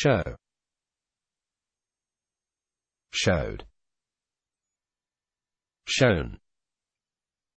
show. Showed. Shown.